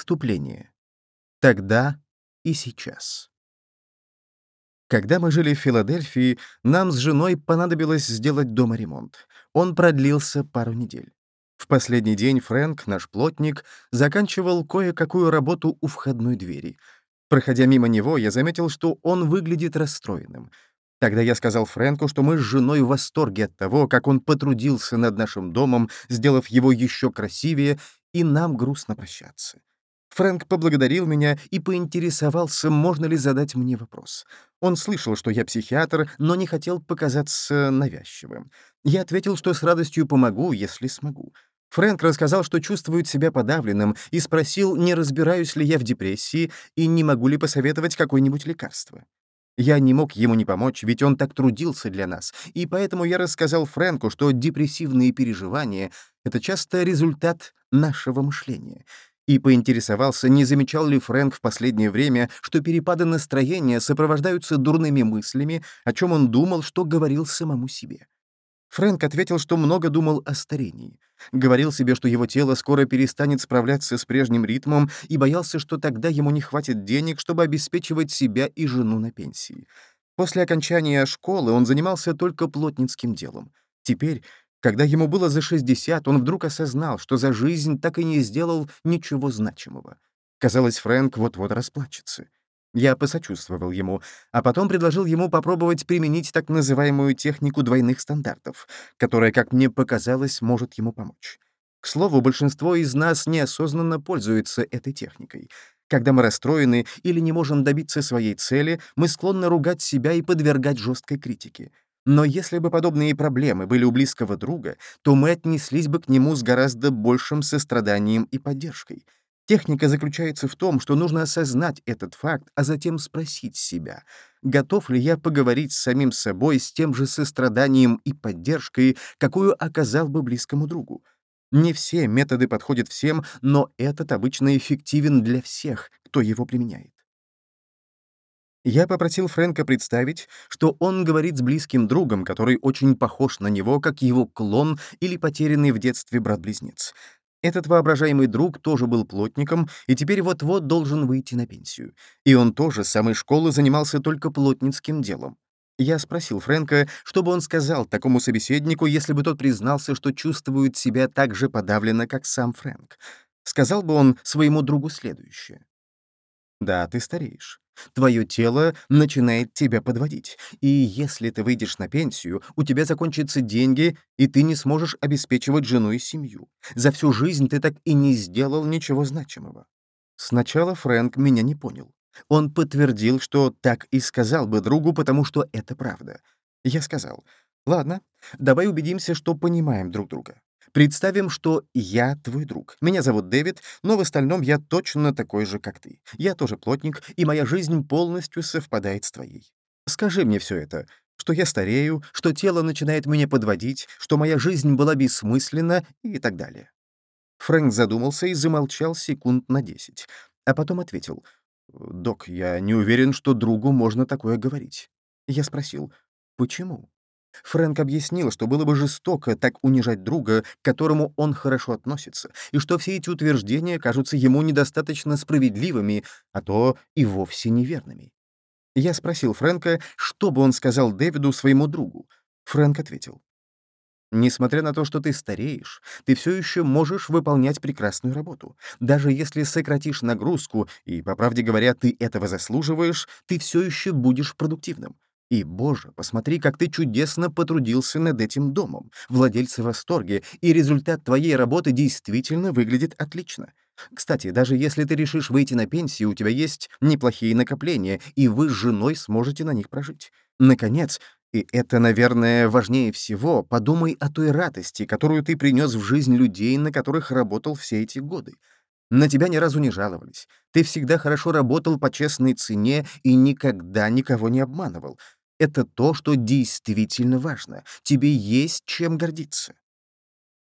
Вступление. Тогда и сейчас. Когда мы жили в Филадельфии, нам с женой понадобилось сделать дома ремонт. Он продлился пару недель. В последний день Фрэнк, наш плотник, заканчивал кое-какую работу у входной двери. Проходя мимо него, я заметил, что он выглядит расстроенным. Тогда я сказал Фрэнку, что мы с женой в восторге от того, как он потрудился над нашим домом, сделав его еще красивее, и нам грустно прощаться. Фрэнк поблагодарил меня и поинтересовался, можно ли задать мне вопрос. Он слышал, что я психиатр, но не хотел показаться навязчивым. Я ответил, что с радостью помогу, если смогу. Фрэнк рассказал, что чувствует себя подавленным, и спросил, не разбираюсь ли я в депрессии и не могу ли посоветовать какое-нибудь лекарство. Я не мог ему не помочь, ведь он так трудился для нас, и поэтому я рассказал Фрэнку, что депрессивные переживания — это часто результат нашего мышления — и поинтересовался, не замечал ли Фрэнк в последнее время, что перепады настроения сопровождаются дурными мыслями, о чем он думал, что говорил самому себе. Фрэнк ответил, что много думал о старении. Говорил себе, что его тело скоро перестанет справляться с прежним ритмом и боялся, что тогда ему не хватит денег, чтобы обеспечивать себя и жену на пенсии. После окончания школы он занимался только плотницким делом. Теперь, когда ему было за 60, он вдруг осознал, что за жизнь так и не сделал ничего значимого. Казалось, Фрэнк вот-вот расплачется. Я посочувствовал ему, а потом предложил ему попробовать применить так называемую технику двойных стандартов, которая, как мне показалось, может ему помочь. К слову, большинство из нас неосознанно пользуется этой техникой. Когда мы расстроены или не можем добиться своей цели, мы склонны ругать себя и подвергать жесткой критике. Но если бы подобные проблемы были у близкого друга, то мы отнеслись бы к нему с гораздо большим состраданием и поддержкой. Техника заключается в том, что нужно осознать этот факт, а затем спросить себя, готов ли я поговорить с самим собой с тем же состраданием и поддержкой, какую оказал бы близкому другу. Не все методы подходят всем, но этот обычно эффективен для всех, кто его применяет. Я попросил Фрэнка представить, что он говорит с близким другом, который очень похож на него, как его клон или потерянный в детстве брат-близнец. Этот воображаемый друг тоже был плотником и теперь вот-вот должен выйти на пенсию. И он тоже с самой школы занимался только плотницким делом. Я спросил Фрэнка, что бы он сказал такому собеседнику, если бы тот признался, что чувствует себя так же подавленно, как сам Фрэнк. Сказал бы он своему другу следующее. «Да, ты стареешь. Твое тело начинает тебя подводить. И если ты выйдешь на пенсию, у тебя закончатся деньги, и ты не сможешь обеспечивать жену и семью. За всю жизнь ты так и не сделал ничего значимого. Сначала Фрэнк меня не понял. Он подтвердил, что так и сказал бы другу, потому что это правда. Я сказал, «Ладно, давай убедимся, что понимаем друг друга. Представим, что я твой друг. Меня зовут Дэвид, но в остальном я точно такой же, как ты. Я тоже плотник, и моя жизнь полностью совпадает с твоей. Скажи мне все это, что я старею, что тело начинает меня подводить, что моя жизнь была бессмысленна и так далее. Фрэнк задумался и замолчал секунд на десять, а потом ответил, «Док, я не уверен, что другу можно такое говорить». Я спросил, «Почему?» Фрэнк объяснил, что было бы жестоко так унижать друга, к которому он хорошо относится, и что все эти утверждения кажутся ему недостаточно справедливыми, а то и вовсе неверными. Я спросил Фрэнка, что бы он сказал Дэвиду своему другу. Фрэнк ответил. Несмотря на то, что ты стареешь, ты все еще можешь выполнять прекрасную работу. Даже если сократишь нагрузку, и, по правде говоря, ты этого заслуживаешь, ты все еще будешь продуктивным. И, боже, посмотри, как ты чудесно потрудился над этим домом. Владельцы в восторге, и результат твоей работы действительно выглядит отлично. Кстати, даже если ты решишь выйти на пенсию, у тебя есть неплохие накопления, и вы с женой сможете на них прожить. Наконец, и это, наверное, важнее всего, подумай о той радости, которую ты принес в жизнь людей, на которых работал все эти годы. На тебя ни разу не жаловались. Ты всегда хорошо работал по честной цене и никогда никого не обманывал это то, что действительно важно. Тебе есть чем гордиться.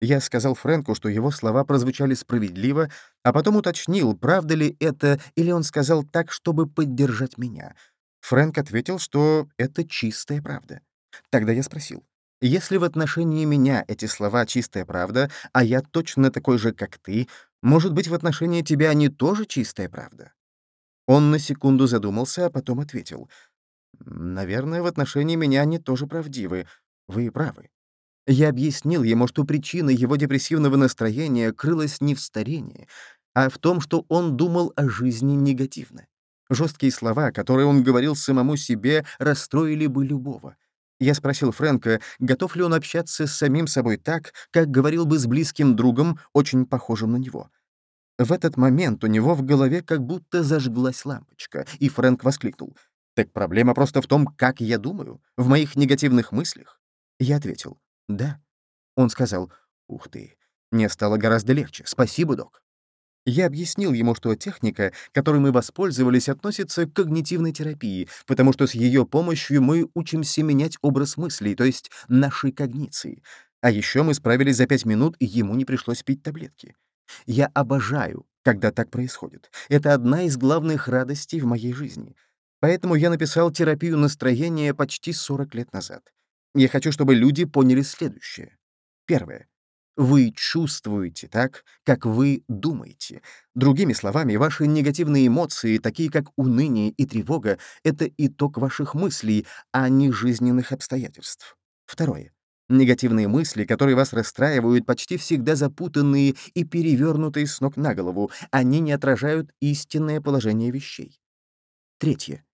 Я сказал Фрэнку, что его слова прозвучали справедливо, а потом уточнил, правда ли это, или он сказал так, чтобы поддержать меня. Фрэнк ответил, что это чистая правда. Тогда я спросил, если в отношении меня эти слова чистая правда, а я точно такой же, как ты, Может быть, в отношении тебя они тоже чистая правда?» Он на секунду задумался, а потом ответил. «Наверное, в отношении меня они тоже правдивы. Вы правы». Я объяснил ему, что причина его депрессивного настроения крылась не в старении, а в том, что он думал о жизни негативно. Жесткие слова, которые он говорил самому себе, расстроили бы любого. Я спросил Фрэнка, готов ли он общаться с самим собой так, как говорил бы с близким другом, очень похожим на него. В этот момент у него в голове как будто зажглась лампочка, и Фрэнк воскликнул. «Так проблема просто в том, как я думаю, в моих негативных мыслях?» Я ответил. «Да». Он сказал. «Ух ты, мне стало гораздо легче. Спасибо, док». Я объяснил ему, что техника, которой мы воспользовались, относится к когнитивной терапии, потому что с ее помощью мы учимся менять образ мыслей, то есть нашей когниции. А еще мы справились за пять минут, и ему не пришлось пить таблетки. Я обожаю, когда так происходит. Это одна из главных радостей в моей жизни. Поэтому я написал терапию настроения почти 40 лет назад. Я хочу, чтобы люди поняли следующее. Первое. Вы чувствуете так, как вы думаете. Другими словами, ваши негативные эмоции, такие как уныние и тревога, это итог ваших мыслей, а не жизненных обстоятельств. Второе. Негативные мысли, которые вас расстраивают, почти всегда запутанные и перевернутые с ног на голову. Они не отражают истинное положение вещей. Третье.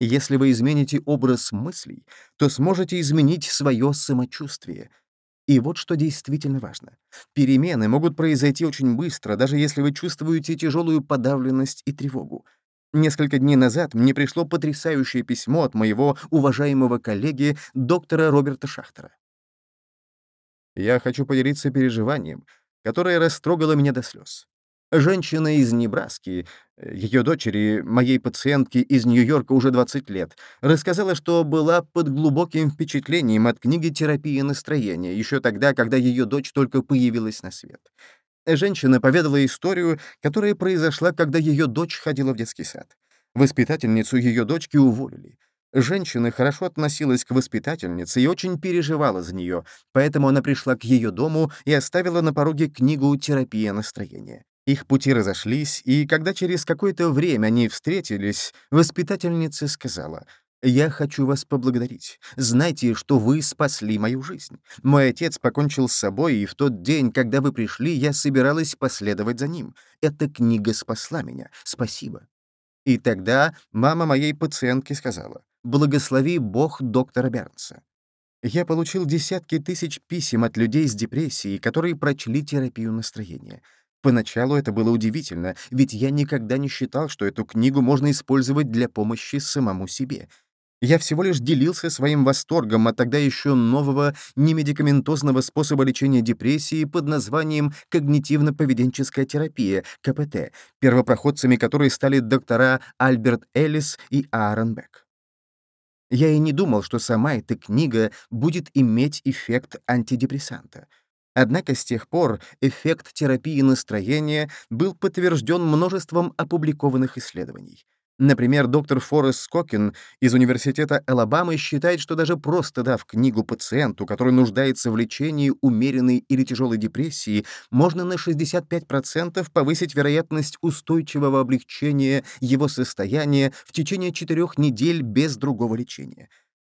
Если вы измените образ мыслей, то сможете изменить свое самочувствие — и вот что действительно важно. Перемены могут произойти очень быстро, даже если вы чувствуете тяжелую подавленность и тревогу. Несколько дней назад мне пришло потрясающее письмо от моего уважаемого коллеги, доктора Роберта Шахтера. Я хочу поделиться переживанием, которое растрогало меня до слез. Женщина из Небраски, ее дочери, моей пациентки из Нью-Йорка уже 20 лет, рассказала, что была под глубоким впечатлением от книги «Терапия настроения» еще тогда, когда ее дочь только появилась на свет. Женщина поведала историю, которая произошла, когда ее дочь ходила в детский сад. Воспитательницу ее дочки уволили. Женщина хорошо относилась к воспитательнице и очень переживала за нее, поэтому она пришла к ее дому и оставила на пороге книгу «Терапия настроения». Их пути разошлись, и когда через какое-то время они встретились, воспитательница сказала, «Я хочу вас поблагодарить. Знайте, что вы спасли мою жизнь. Мой отец покончил с собой, и в тот день, когда вы пришли, я собиралась последовать за ним. Эта книга спасла меня. Спасибо». И тогда мама моей пациентки сказала, «Благослови Бог доктора Бернса». Я получил десятки тысяч писем от людей с депрессией, которые прочли терапию настроения. Поначалу это было удивительно, ведь я никогда не считал, что эту книгу можно использовать для помощи самому себе. Я всего лишь делился своим восторгом от тогда еще нового немедикаментозного способа лечения депрессии под названием когнитивно-поведенческая терапия, КПТ, первопроходцами которой стали доктора Альберт Эллис и Аарон Бек. Я и не думал, что сама эта книга будет иметь эффект антидепрессанта — Однако с тех пор эффект терапии настроения был подтвержден множеством опубликованных исследований. Например, доктор Форест Скокин из Университета Алабамы считает, что даже просто дав книгу пациенту, который нуждается в лечении умеренной или тяжелой депрессии, можно на 65% повысить вероятность устойчивого облегчения его состояния в течение четырех недель без другого лечения.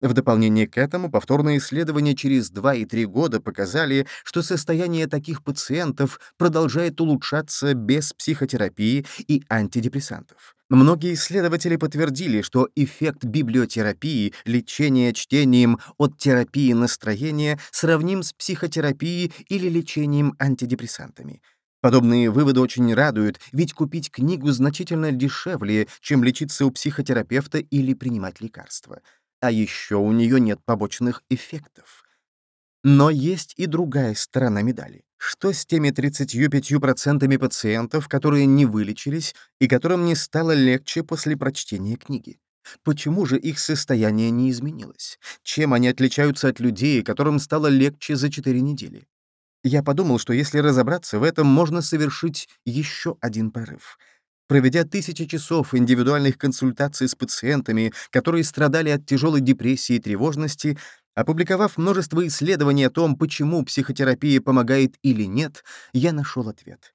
В дополнение к этому повторные исследования через 2 и 3 года показали, что состояние таких пациентов продолжает улучшаться без психотерапии и антидепрессантов. Многие исследователи подтвердили, что эффект библиотерапии, лечения чтением от терапии настроения сравним с психотерапией или лечением антидепрессантами. Подобные выводы очень радуют, ведь купить книгу значительно дешевле, чем лечиться у психотерапевта или принимать лекарства. А еще у нее нет побочных эффектов. Но есть и другая сторона медали. Что с теми 35% пациентов, которые не вылечились и которым не стало легче после прочтения книги? Почему же их состояние не изменилось? Чем они отличаются от людей, которым стало легче за 4 недели? Я подумал, что если разобраться в этом, можно совершить еще один прорыв — Проведя тысячи часов индивидуальных консультаций с пациентами, которые страдали от тяжелой депрессии и тревожности, опубликовав множество исследований о том, почему психотерапия помогает или нет, я нашел ответ.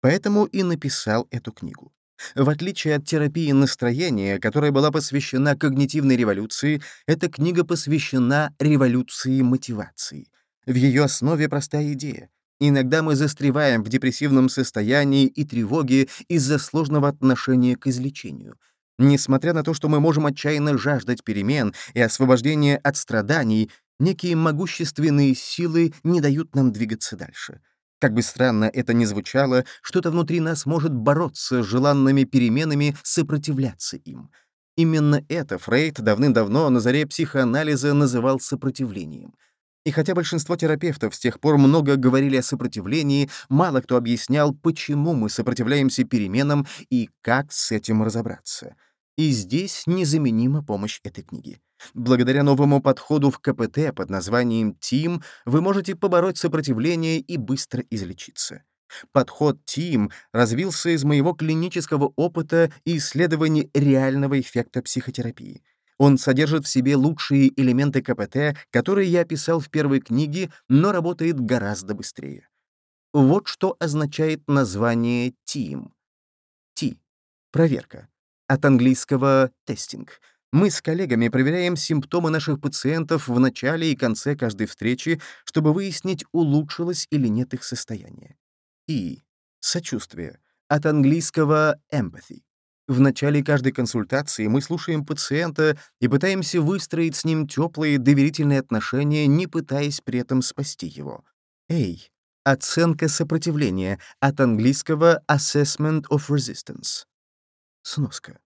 Поэтому и написал эту книгу. В отличие от терапии настроения, которая была посвящена когнитивной революции, эта книга посвящена революции мотивации. В ее основе простая идея. Иногда мы застреваем в депрессивном состоянии и тревоге из-за сложного отношения к излечению. Несмотря на то, что мы можем отчаянно жаждать перемен и освобождения от страданий, некие могущественные силы не дают нам двигаться дальше. Как бы странно это ни звучало, что-то внутри нас может бороться с желанными переменами, сопротивляться им. Именно это Фрейд давным-давно на заре психоанализа называл сопротивлением. И хотя большинство терапевтов с тех пор много говорили о сопротивлении, мало кто объяснял, почему мы сопротивляемся переменам и как с этим разобраться. И здесь незаменима помощь этой книги. Благодаря новому подходу в КПТ под названием ТИМ вы можете побороть сопротивление и быстро излечиться. Подход ТИМ развился из моего клинического опыта и исследований реального эффекта психотерапии. Он содержит в себе лучшие элементы КПТ, которые я описал в первой книге, но работает гораздо быстрее. Вот что означает название ТИМ. T — проверка. От английского «тестинг». Мы с коллегами проверяем симптомы наших пациентов в начале и конце каждой встречи, чтобы выяснить, улучшилось или нет их состояние. И. Сочувствие. От английского empathy. В начале каждой консультации мы слушаем пациента и пытаемся выстроить с ним теплые доверительные отношения, не пытаясь при этом спасти его. A. Оценка сопротивления. От английского assessment of resistance. Сноска.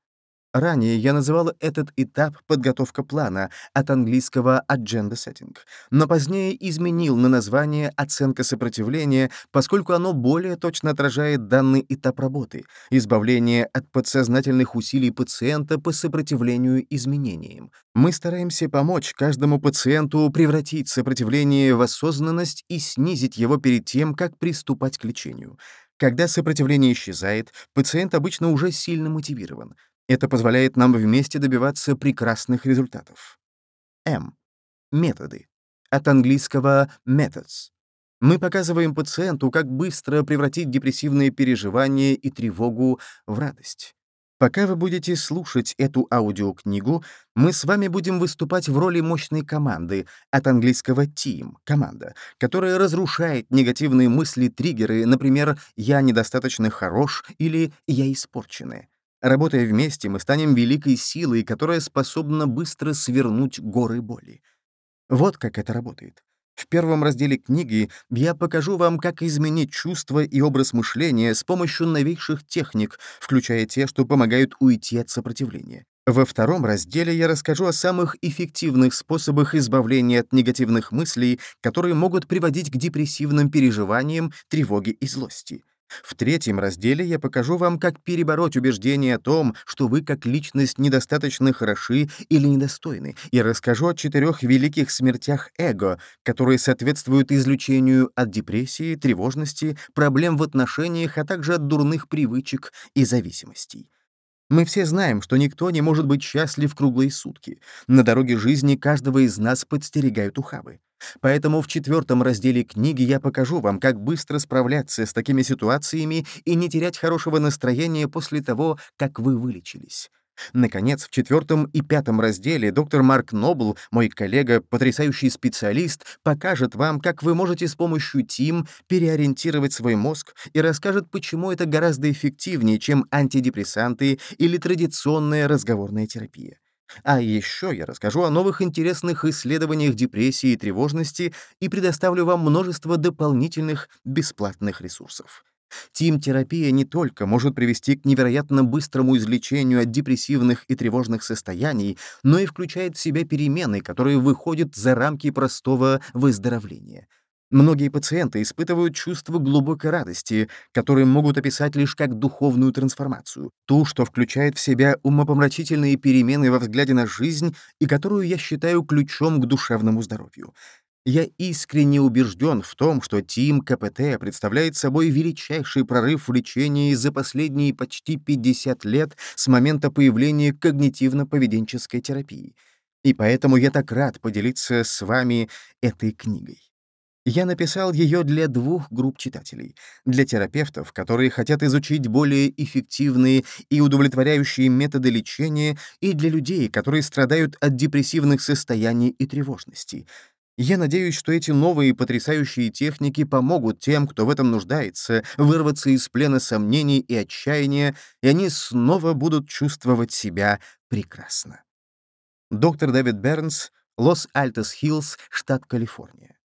Ранее я называл этот этап подготовка плана от английского agenda setting, но позднее изменил на название оценка сопротивления, поскольку оно более точно отражает данный этап работы — избавление от подсознательных усилий пациента по сопротивлению изменениям. Мы стараемся помочь каждому пациенту превратить сопротивление в осознанность и снизить его перед тем, как приступать к лечению. Когда сопротивление исчезает, пациент обычно уже сильно мотивирован. Это позволяет нам вместе добиваться прекрасных результатов. М. Методы. От английского methods. Мы показываем пациенту, как быстро превратить депрессивные переживания и тревогу в радость. Пока вы будете слушать эту аудиокнигу, мы с вами будем выступать в роли мощной команды, от английского team — команда, которая разрушает негативные мысли-триггеры, например, «я недостаточно хорош» или «я испорченный». Работая вместе, мы станем великой силой, которая способна быстро свернуть горы боли. Вот как это работает. В первом разделе книги я покажу вам, как изменить чувства и образ мышления с помощью новейших техник, включая те, что помогают уйти от сопротивления. Во втором разделе я расскажу о самых эффективных способах избавления от негативных мыслей, которые могут приводить к депрессивным переживаниям, тревоге и злости. В третьем разделе я покажу вам, как перебороть убеждение о том, что вы как личность недостаточно хороши или недостойны, и расскажу о четырех великих смертях эго, которые соответствуют излечению от депрессии, тревожности, проблем в отношениях, а также от дурных привычек и зависимостей. Мы все знаем, что никто не может быть счастлив круглые сутки. На дороге жизни каждого из нас подстерегают ухабы. Поэтому в четвертом разделе книги я покажу вам, как быстро справляться с такими ситуациями и не терять хорошего настроения после того, как вы вылечились. Наконец, в четвертом и пятом разделе доктор Марк Нобл, мой коллега, потрясающий специалист, покажет вам, как вы можете с помощью ТИМ переориентировать свой мозг и расскажет, почему это гораздо эффективнее, чем антидепрессанты или традиционная разговорная терапия. А еще я расскажу о новых интересных исследованиях депрессии и тревожности и предоставлю вам множество дополнительных бесплатных ресурсов. Тим-терапия не только может привести к невероятно быстрому излечению от депрессивных и тревожных состояний, но и включает в себя перемены, которые выходят за рамки простого выздоровления. Многие пациенты испытывают чувство глубокой радости, которые могут описать лишь как духовную трансформацию, ту, что включает в себя умопомрачительные перемены во взгляде на жизнь и которую я считаю ключом к душевному здоровью. Я искренне убежден в том, что Тим КПТ представляет собой величайший прорыв в лечении за последние почти 50 лет с момента появления когнитивно-поведенческой терапии. И поэтому я так рад поделиться с вами этой книгой. Я написал ее для двух групп читателей. Для терапевтов, которые хотят изучить более эффективные и удовлетворяющие методы лечения, и для людей, которые страдают от депрессивных состояний и тревожности. Я надеюсь, что эти новые потрясающие техники помогут тем, кто в этом нуждается, вырваться из плена сомнений и отчаяния, и они снова будут чувствовать себя прекрасно. Доктор Дэвид Бернс, Лос-Альтос-Хиллз, штат Калифорния.